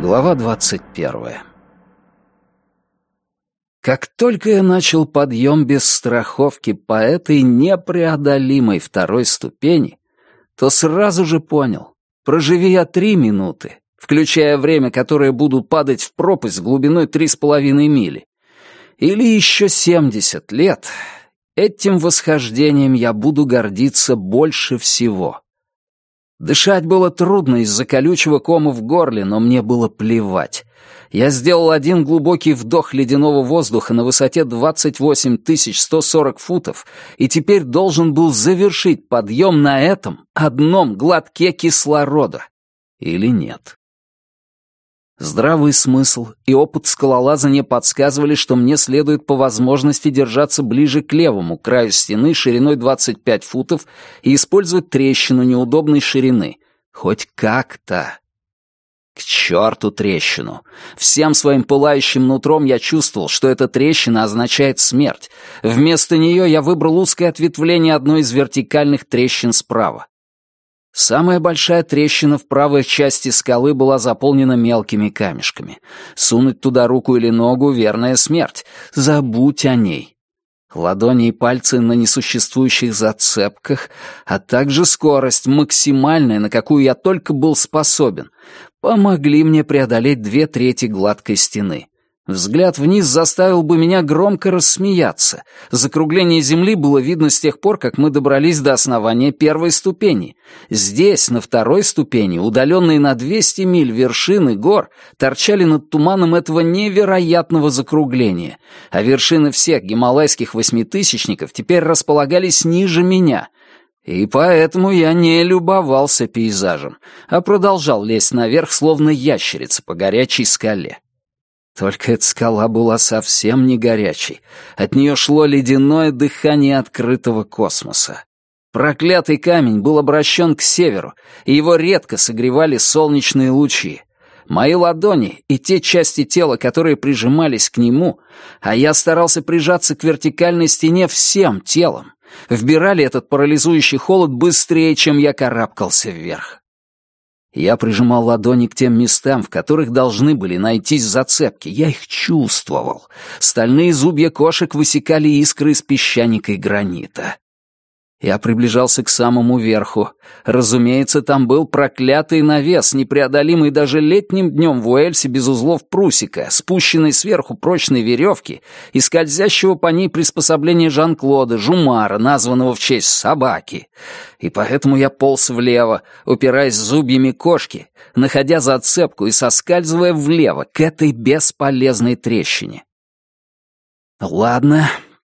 Глава двадцать первая. Как только я начал подъем без страховки по этой непреодолимой второй ступени, то сразу же понял, проживи я три минуты, включая время, которое буду падать в пропасть глубиной три с половиной мили, или еще семьдесят лет, этим восхождением я буду гордиться больше всего. Дышать было трудно из-за колючего кома в горле, но мне было плевать. Я сделал один глубокий вдох ледяного воздуха на высоте 28 140 футов и теперь должен был завершить подъем на этом одном глотке кислорода. Или нет? Здравый смысл и опыт скалолазания подсказывали, что мне следует по возможности держаться ближе к левому краю стены шириной 25 футов и использовать трещину неудобной ширины. Хоть как-то. К черту трещину. Всем своим пылающим нутром я чувствовал, что эта трещина означает смерть. Вместо нее я выбрал узкое ответвление одной из вертикальных трещин справа. Самая большая трещина в правой части скалы была заполнена мелкими камешками. Сунуть туда руку или ногу — верная смерть. Забудь о ней. Ладони и пальцы на несуществующих зацепках, а также скорость, максимальная, на какую я только был способен, помогли мне преодолеть две трети гладкой стены. Взгляд вниз заставил бы меня громко рассмеяться. Закругление земли было видно с тех пор, как мы добрались до основания первой ступени. Здесь, на второй ступени, удаленные на 200 миль вершины гор, торчали над туманом этого невероятного закругления, а вершины всех гималайских восьмитысячников теперь располагались ниже меня — и поэтому я не любовался пейзажем, а продолжал лезть наверх, словно ящерица по горячей скале. Только эта скала была совсем не горячей. От нее шло ледяное дыхание открытого космоса. Проклятый камень был обращен к северу, и его редко согревали солнечные лучи. Мои ладони и те части тела, которые прижимались к нему, а я старался прижаться к вертикальной стене всем телом, вбирали этот парализующий холод быстрее, чем я карабкался вверх. Я прижимал ладони к тем местам, в которых должны были найтись зацепки. Я их чувствовал. Стальные зубья кошек высекали искры из песчаника и гранита. Я приближался к самому верху. Разумеется, там был проклятый навес, непреодолимый даже летним днем в Уэльсе без узлов прусика, спущенный сверху прочной веревки и скользящего по ней приспособления Жан-Клода, Жумара, названного в честь собаки. И поэтому я полз влево, упираясь зубьями кошки, находя зацепку и соскальзывая влево к этой бесполезной трещине. Ладно,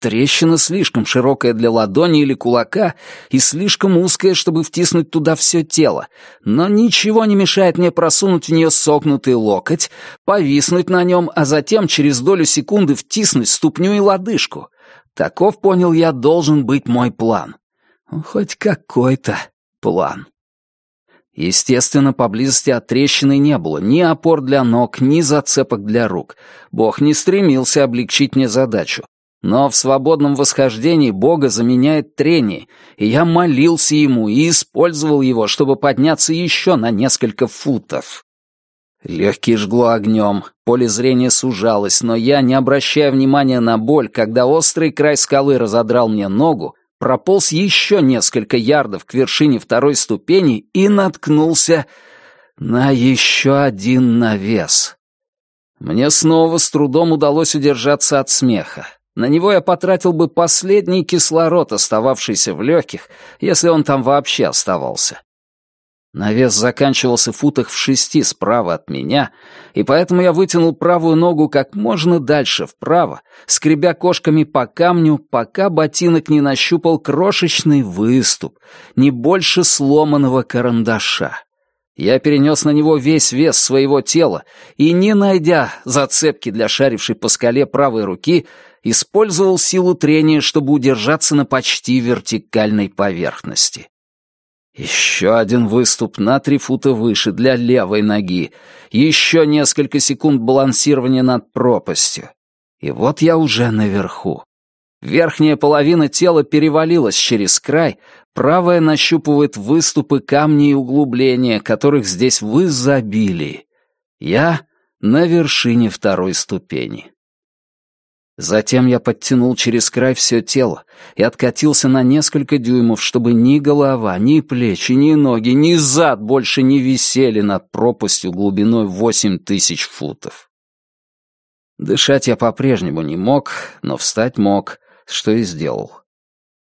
Трещина слишком широкая для ладони или кулака и слишком узкая, чтобы втиснуть туда все тело, но ничего не мешает мне просунуть в нее согнутый локоть, повиснуть на нем, а затем через долю секунды втиснуть ступню и лодыжку. Таков, понял я, должен быть мой план. Хоть какой-то план. Естественно, поблизости от трещины не было ни опор для ног, ни зацепок для рук. Бог не стремился облегчить мне задачу. Но в свободном восхождении Бога заменяет трение, и я молился ему и использовал его, чтобы подняться еще на несколько футов. Легкие жгло огнем, поле зрения сужалось, но я, не обращая внимания на боль, когда острый край скалы разодрал мне ногу, прополз еще несколько ярдов к вершине второй ступени и наткнулся на еще один навес. Мне снова с трудом удалось удержаться от смеха. На него я потратил бы последний кислород, остававшийся в легких, если он там вообще оставался. Навес заканчивался футах в шести справа от меня, и поэтому я вытянул правую ногу как можно дальше вправо, скребя кошками по камню, пока ботинок не нащупал крошечный выступ, не больше сломанного карандаша. Я перенес на него весь вес своего тела и, не найдя зацепки для шарившей по скале правой руки, использовал силу трения, чтобы удержаться на почти вертикальной поверхности. Еще один выступ на три фута выше для левой ноги, еще несколько секунд балансирования над пропастью. И вот я уже наверху. Верхняя половина тела перевалилась через край, правая нащупывает выступы, камни и углубления, которых здесь в изобилии. Я на вершине второй ступени. Затем я подтянул через край все тело и откатился на несколько дюймов, чтобы ни голова, ни плечи, ни ноги, ни зад больше не висели над пропастью глубиной восемь тысяч футов. Дышать я по-прежнему не мог, но встать мог, что и сделал.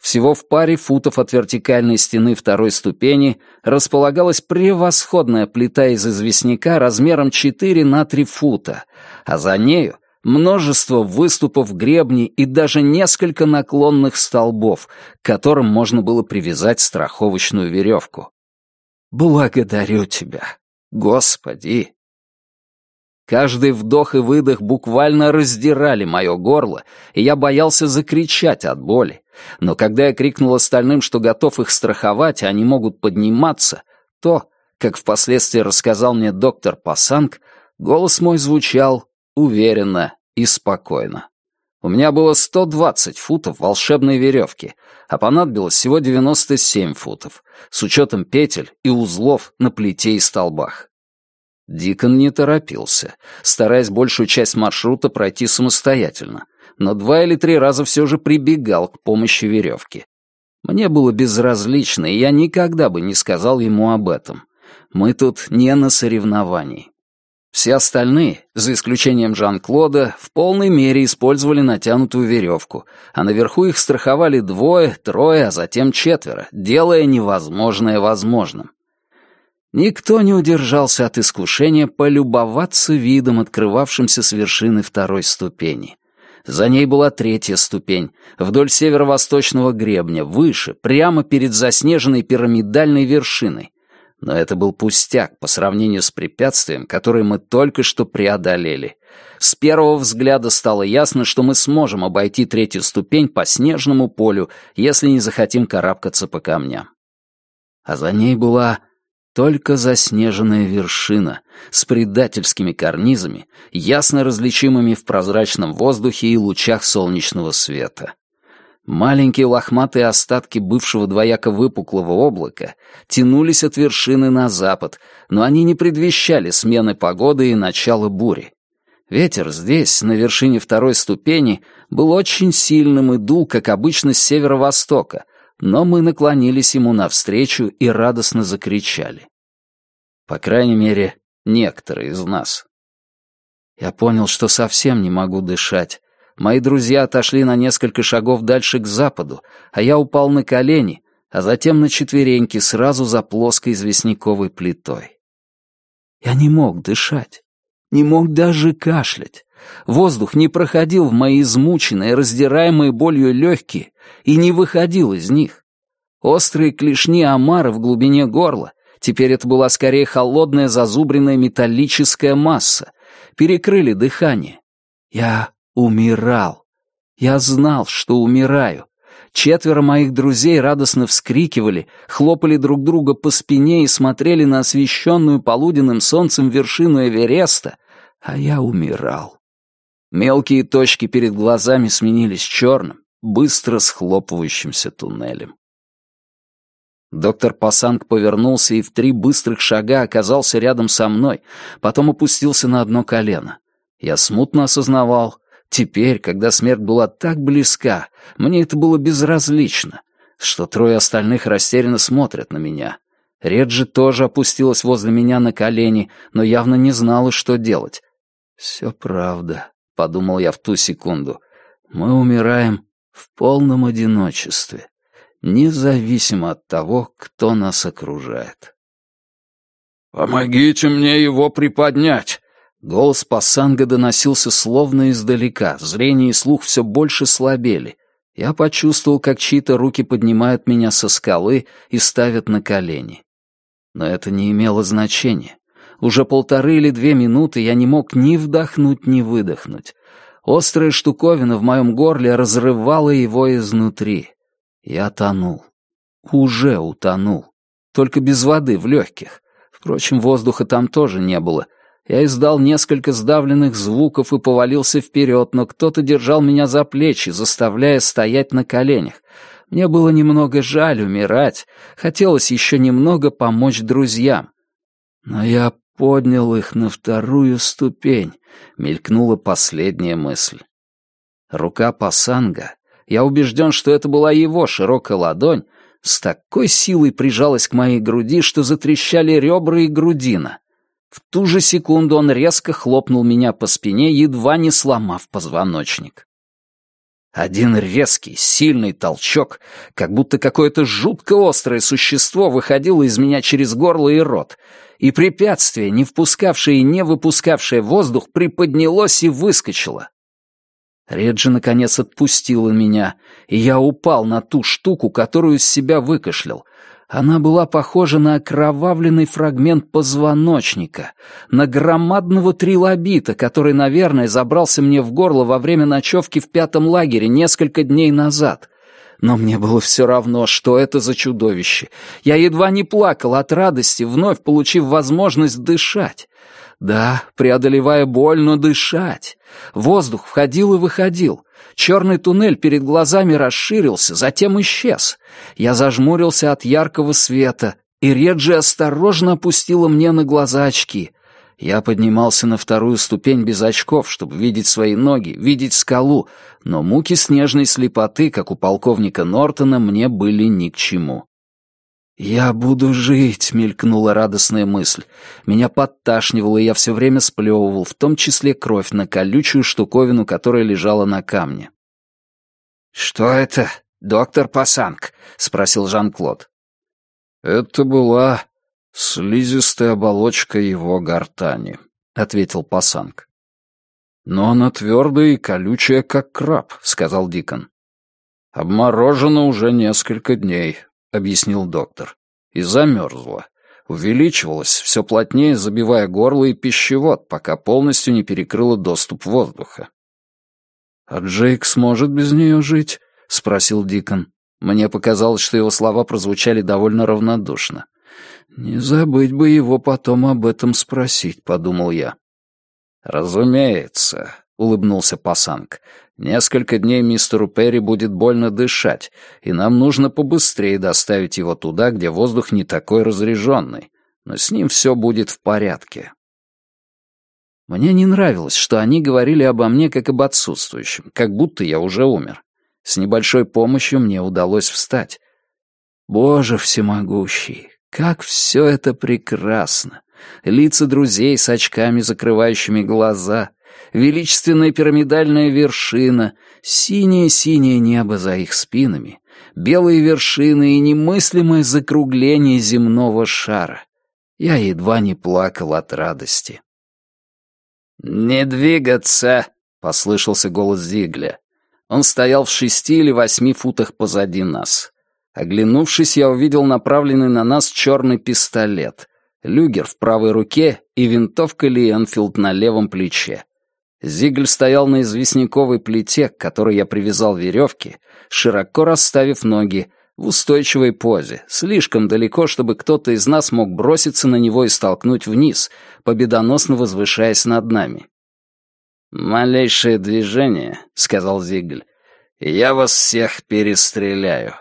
Всего в паре футов от вертикальной стены второй ступени располагалась превосходная плита из известняка размером 4 на 3 фута, а за нею множество выступов гребней и даже несколько наклонных столбов, к которым можно было привязать страховочную веревку. Благодарю тебя, Господи! Каждый вдох и выдох буквально раздирали мое горло, и я боялся закричать от боли. Но когда я крикнул остальным, что готов их страховать, а они могут подниматься, то, как впоследствии рассказал мне доктор Пасанг, голос мой звучал уверенно и спокойно. У меня было 120 футов волшебной веревки, а понадобилось всего 97 футов, с учетом петель и узлов на плите и столбах. Дикон не торопился, стараясь большую часть маршрута пройти самостоятельно, но два или три раза все же прибегал к помощи веревки. Мне было безразлично, и я никогда бы не сказал ему об этом. Мы тут не на соревновании. Все остальные, за исключением Жан-Клода, в полной мере использовали натянутую веревку, а наверху их страховали двое, трое, а затем четверо, делая невозможное возможным. Никто не удержался от искушения полюбоваться видом, открывавшимся с вершины второй ступени. За ней была третья ступень, вдоль северо-восточного гребня, выше, прямо перед заснеженной пирамидальной вершиной, но это был пустяк по сравнению с препятствием, которое мы только что преодолели. С первого взгляда стало ясно, что мы сможем обойти третью ступень по снежному полю, если не захотим карабкаться по камням. А за ней была только заснеженная вершина с предательскими карнизами, ясно различимыми в прозрачном воздухе и лучах солнечного света. Маленькие лохматые остатки бывшего двояко выпуклого облака тянулись от вершины на запад, но они не предвещали смены погоды и начала бури. Ветер здесь, на вершине второй ступени, был очень сильным и дул, как обычно, с северо-востока, но мы наклонились ему навстречу и радостно закричали. По крайней мере, некоторые из нас. Я понял, что совсем не могу дышать, Мои друзья отошли на несколько шагов дальше к западу, а я упал на колени, а затем на четвереньки сразу за плоской известняковой плитой. Я не мог дышать, не мог даже кашлять. Воздух не проходил в мои измученные, раздираемые болью легкие и не выходил из них. Острые клешни омара в глубине горла, теперь это была скорее холодная зазубренная металлическая масса, перекрыли дыхание. Я Умирал. Я знал, что умираю. Четверо моих друзей радостно вскрикивали, хлопали друг друга по спине и смотрели на освещенную полуденным солнцем вершину Эвереста, а я умирал. Мелкие точки перед глазами сменились черным, быстро схлопывающимся туннелем. Доктор Пасанг повернулся и в три быстрых шага оказался рядом со мной, потом опустился на одно колено. Я смутно осознавал, Теперь, когда смерть была так близка, мне это было безразлично, что трое остальных растерянно смотрят на меня. Реджи тоже опустилась возле меня на колени, но явно не знала, что делать. «Все правда», — подумал я в ту секунду. «Мы умираем в полном одиночестве, независимо от того, кто нас окружает». «Помогите мне его приподнять!» Голос Пассанга доносился словно издалека, зрение и слух все больше слабели. Я почувствовал, как чьи-то руки поднимают меня со скалы и ставят на колени. Но это не имело значения. Уже полторы или две минуты я не мог ни вдохнуть, ни выдохнуть. Острая штуковина в моем горле разрывала его изнутри. Я тонул. Уже утонул. Только без воды в легких. Впрочем, воздуха там тоже не было — я издал несколько сдавленных звуков и повалился вперед, но кто-то держал меня за плечи, заставляя стоять на коленях. Мне было немного жаль умирать, хотелось еще немного помочь друзьям. Но я поднял их на вторую ступень, мелькнула последняя мысль. Рука Пасанга, я убежден, что это была его широкая ладонь, с такой силой прижалась к моей груди, что затрещали ребра и грудина. В ту же секунду он резко хлопнул меня по спине, едва не сломав позвоночник. Один резкий, сильный толчок, как будто какое-то жутко острое существо выходило из меня через горло и рот, и препятствие, не впускавшее и не выпускавшее воздух, приподнялось и выскочило. Реджи наконец отпустила меня, и я упал на ту штуку, которую из себя выкашлял, она была похожа на окровавленный фрагмент позвоночника, на громадного трилобита, который, наверное, забрался мне в горло во время ночевки в пятом лагере несколько дней назад. Но мне было все равно, что это за чудовище. Я едва не плакал от радости, вновь получив возможность дышать. Да, преодолевая боль, но дышать. Воздух входил и выходил. Черный туннель перед глазами расширился, затем исчез. Я зажмурился от яркого света, и Реджи осторожно опустила мне на глаза очки. Я поднимался на вторую ступень без очков, чтобы видеть свои ноги, видеть скалу, но муки снежной слепоты, как у полковника Нортона, мне были ни к чему. «Я буду жить», — мелькнула радостная мысль. Меня подташнивало, и я все время сплевывал, в том числе кровь, на колючую штуковину, которая лежала на камне. «Что это, доктор Пасанг?» — спросил Жан-Клод. «Это была слизистая оболочка его гортани», — ответил Пасанг. «Но она твердая и колючая, как краб», — сказал Дикон. «Обморожена уже несколько дней объяснил доктор. «И замерзла. Увеличивалась, все плотнее забивая горло и пищевод, пока полностью не перекрыла доступ воздуха». «А Джейк сможет без нее жить?» — спросил Дикон. Мне показалось, что его слова прозвучали довольно равнодушно. «Не забыть бы его потом об этом спросить», — подумал я. «Разумеется», — улыбнулся Пасанг. Несколько дней мистеру Перри будет больно дышать, и нам нужно побыстрее доставить его туда, где воздух не такой разреженный, но с ним все будет в порядке. Мне не нравилось, что они говорили обо мне как об отсутствующем, как будто я уже умер. С небольшой помощью мне удалось встать. Боже всемогущий, как все это прекрасно! Лица друзей с очками, закрывающими глаза, величественная пирамидальная вершина, синее-синее небо за их спинами, белые вершины и немыслимое закругление земного шара. Я едва не плакал от радости. «Не двигаться!» — послышался голос Зигля. Он стоял в шести или восьми футах позади нас. Оглянувшись, я увидел направленный на нас черный пистолет, люгер в правой руке и винтовка Ли Энфилд на левом плече. Зигль стоял на известняковой плите, к которой я привязал веревки, широко расставив ноги, в устойчивой позе, слишком далеко, чтобы кто-то из нас мог броситься на него и столкнуть вниз, победоносно возвышаясь над нами. «Малейшее движение», — сказал Зигль, — «я вас всех перестреляю.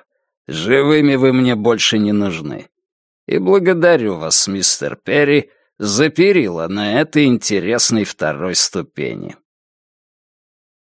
Живыми вы мне больше не нужны. И благодарю вас, мистер Перри, за перила на этой интересной второй ступени.